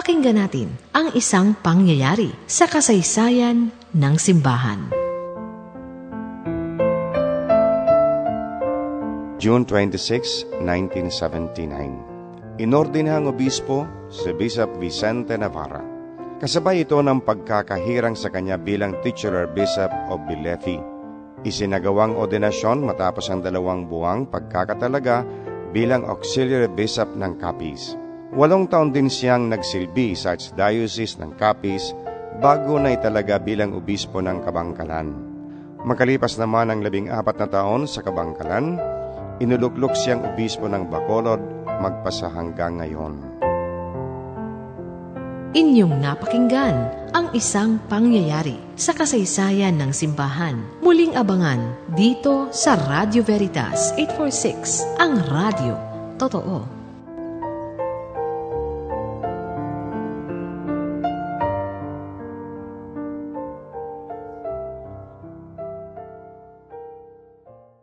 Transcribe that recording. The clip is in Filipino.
Pakinggan natin ang isang pangyayari sa kasaysayan ng simbahan. June 26, 1979 Inordinahang obispo si Bishop Vicente Navarra. Kasabay ito ng pagkakahirang sa kanya bilang titular bishop of Bilefi. Isinagawang ordinasyon matapos ang dalawang buwang pagkakatalaga bilang auxiliary bishop ng Capiz. Walong taon din siyang nagsilbi sa Archdiocese ng Capiz bago na italaga bilang obispo ng Kabangkalan. Makalipas naman ang labing apat na taon sa Kabangkalan, inuluklok siyang obispo ng Bacolod magpasa hanggang ngayon. Inyong napakinggan ang isang pangyayari sa kasaysayan ng simbahan. Muling abangan dito sa Radio Veritas 846, ang radio. Totoo.